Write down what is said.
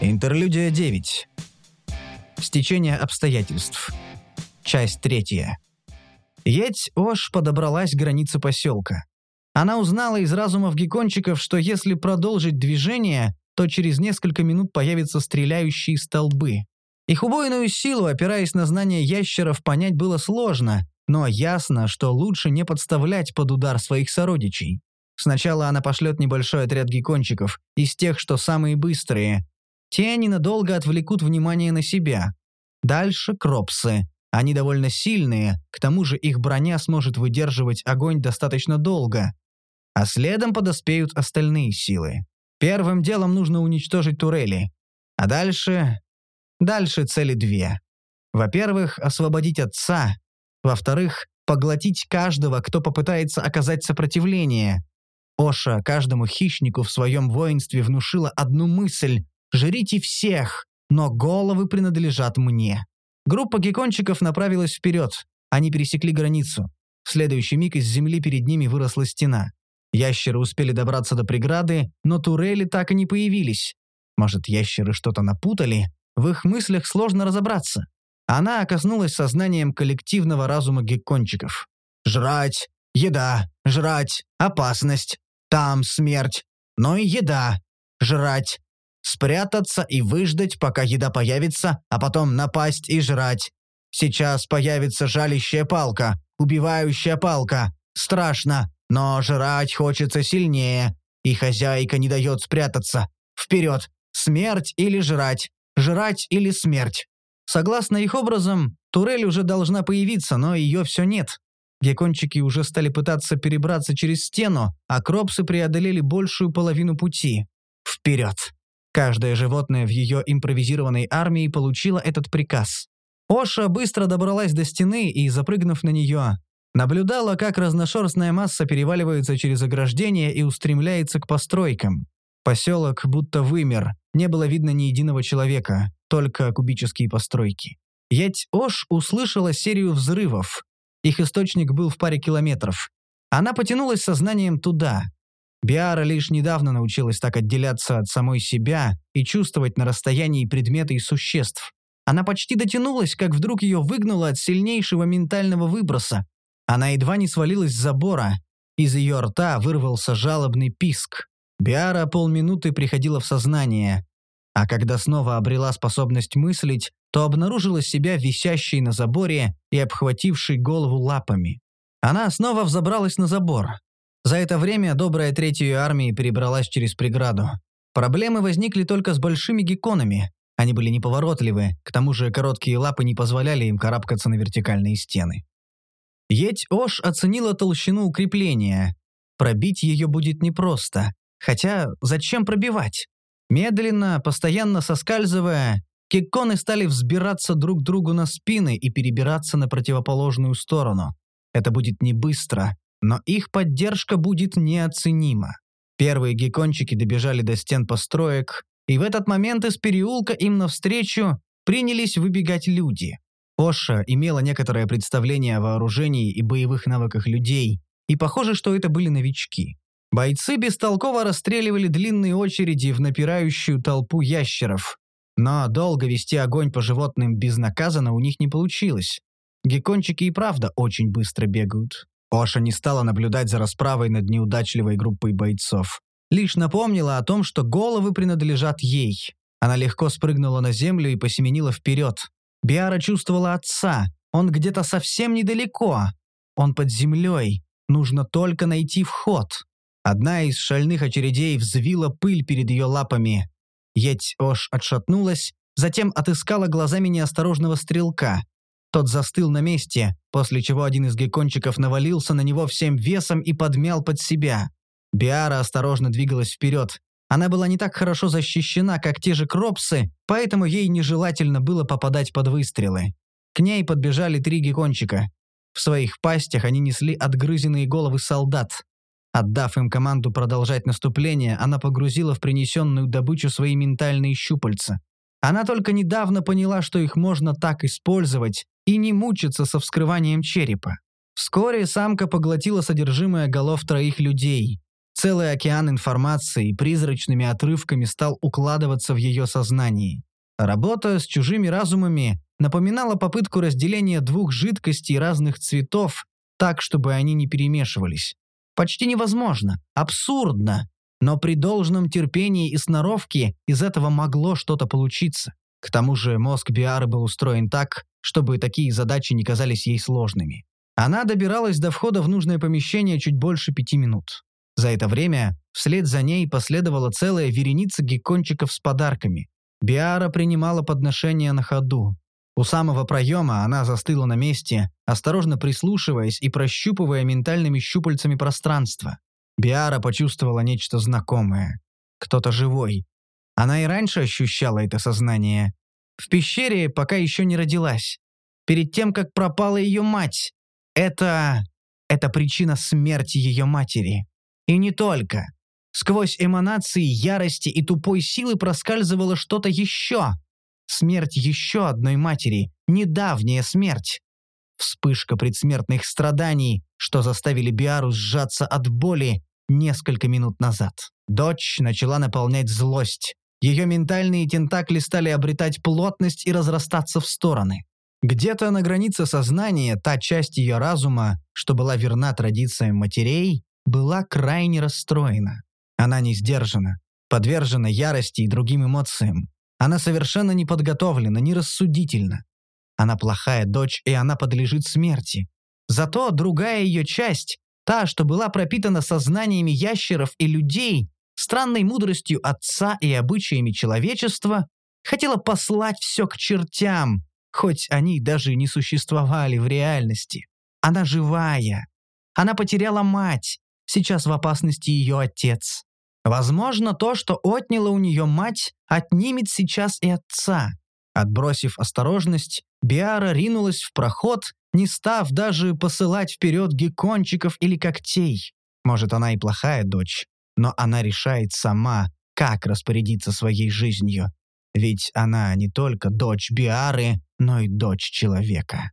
Интерлюдия 9. Стечение обстоятельств. Часть третья. Едь Ош подобралась к границе поселка. Она узнала из разумов геккончиков, что если продолжить движение, то через несколько минут появятся стреляющие столбы. Их убойную силу, опираясь на знания ящеров, понять было сложно, но ясно, что лучше не подставлять под удар своих сородичей. Сначала она пошлет небольшой отряд геккончиков, из тех, что самые быстрые. Те ненадолго отвлекут внимание на себя. Дальше кропсы. Они довольно сильные, к тому же их броня сможет выдерживать огонь достаточно долго. А следом подоспеют остальные силы. Первым делом нужно уничтожить турели. А дальше... Дальше цели две. Во-первых, освободить отца. Во-вторых, поглотить каждого, кто попытается оказать сопротивление. Оша каждому хищнику в своем воинстве внушила одну мысль «Жрите всех, но головы принадлежат мне». Группа геккончиков направилась вперед. Они пересекли границу. В следующий миг из земли перед ними выросла стена. Ящеры успели добраться до преграды, но турели так и не появились. Может, ящеры что-то напутали? В их мыслях сложно разобраться. Она окоснулась сознанием коллективного разума геккончиков. «Жрать! Еда! Жрать! Опасность! Там смерть! Но и еда! Жрать! Спрятаться и выждать, пока еда появится, а потом напасть и жрать! Сейчас появится жалящая палка, убивающая палка! Страшно! Но жрать хочется сильнее, и хозяйка не дает спрятаться. Вперед! Смерть или жрать? Жрать или смерть? Согласно их образам, турель уже должна появиться, но ее все нет. Геккончики уже стали пытаться перебраться через стену, а кропсы преодолели большую половину пути. Вперед! Каждое животное в ее импровизированной армии получило этот приказ. Оша быстро добралась до стены и, запрыгнув на нее, Наблюдала, как разношерстная масса переваливается через ограждение и устремляется к постройкам. Поселок будто вымер, не было видно ни единого человека, только кубические постройки. Ять-Ош услышала серию взрывов. Их источник был в паре километров. Она потянулась сознанием туда. Биара лишь недавно научилась так отделяться от самой себя и чувствовать на расстоянии предметы и существ. Она почти дотянулась, как вдруг ее выгнуло от сильнейшего ментального выброса, она едва не свалилась с забора. Из ее рта вырвался жалобный писк. Биара полминуты приходила в сознание. А когда снова обрела способность мыслить, то обнаружила себя висящей на заборе и обхватившей голову лапами. Она снова взобралась на забор. За это время добрая третья армия перебралась через преграду. Проблемы возникли только с большими гекконами. Они были неповоротливы, к тому же короткие лапы не позволяли им карабкаться на вертикальные стены. Еть-Ош оценила толщину укрепления. Пробить ее будет непросто. Хотя зачем пробивать? Медленно, постоянно соскальзывая, кикконы стали взбираться друг другу на спины и перебираться на противоположную сторону. Это будет не быстро, но их поддержка будет неоценима. Первые геккончики добежали до стен построек, и в этот момент из переулка им навстречу принялись выбегать люди. Оша имела некоторое представление о вооружении и боевых навыках людей, и похоже, что это были новички. Бойцы бестолково расстреливали длинные очереди в напирающую толпу ящеров. Но долго вести огонь по животным безнаказанно у них не получилось. Геккончики и правда очень быстро бегают. Оша не стала наблюдать за расправой над неудачливой группой бойцов. Лишь напомнила о том, что головы принадлежат ей. Она легко спрыгнула на землю и посеменила вперед. Биара чувствовала отца. Он где-то совсем недалеко. Он под землей. Нужно только найти вход. Одна из шальных очередей взвила пыль перед ее лапами. Еть-Ош отшатнулась, затем отыскала глазами неосторожного стрелка. Тот застыл на месте, после чего один из геккончиков навалился на него всем весом и подмял под себя. Биара осторожно двигалась вперед. Она была не так хорошо защищена, как те же кропсы, поэтому ей нежелательно было попадать под выстрелы. К ней подбежали три геккончика. В своих пастях они несли отгрызенные головы солдат. Отдав им команду продолжать наступление, она погрузила в принесенную добычу свои ментальные щупальца. Она только недавно поняла, что их можно так использовать и не мучиться со вскрыванием черепа. Вскоре самка поглотила содержимое голов троих людей. Целый океан информации призрачными отрывками стал укладываться в ее сознании. Работа с чужими разумами напоминала попытку разделения двух жидкостей разных цветов так, чтобы они не перемешивались. Почти невозможно, абсурдно, но при должном терпении и сноровке из этого могло что-то получиться. К тому же мозг Биары был устроен так, чтобы такие задачи не казались ей сложными. Она добиралась до входа в нужное помещение чуть больше пяти минут. За это время вслед за ней последовала целая вереница геккончиков с подарками. Биара принимала подношения на ходу. У самого проема она застыла на месте, осторожно прислушиваясь и прощупывая ментальными щупальцами пространство. Биара почувствовала нечто знакомое. Кто-то живой. Она и раньше ощущала это сознание. В пещере пока еще не родилась. Перед тем, как пропала ее мать. Это... это причина смерти ее матери. И не только. Сквозь эманации ярости и тупой силы проскальзывало что-то еще. Смерть еще одной матери. Недавняя смерть. Вспышка предсмертных страданий, что заставили Биару сжаться от боли несколько минут назад. Дочь начала наполнять злость. Ее ментальные тентакли стали обретать плотность и разрастаться в стороны. Где-то на границе сознания та часть ее разума, что была верна традициям матерей, была крайне расстроена. Она не сдержана, подвержена ярости и другим эмоциям. Она совершенно не подготовлена, не рассудительна. Она плохая дочь, и она подлежит смерти. Зато другая ее часть, та, что была пропитана сознаниями ящеров и людей, странной мудростью отца и обычаями человечества, хотела послать все к чертям, хоть они даже не существовали в реальности. Она живая. Она потеряла мать, сейчас в опасности ее отец. Возможно, то, что отняло у нее мать, отнимет сейчас и отца. Отбросив осторожность, Биара ринулась в проход, не став даже посылать вперед геккончиков или когтей. Может, она и плохая дочь, но она решает сама, как распорядиться своей жизнью. Ведь она не только дочь Биары, но и дочь человека.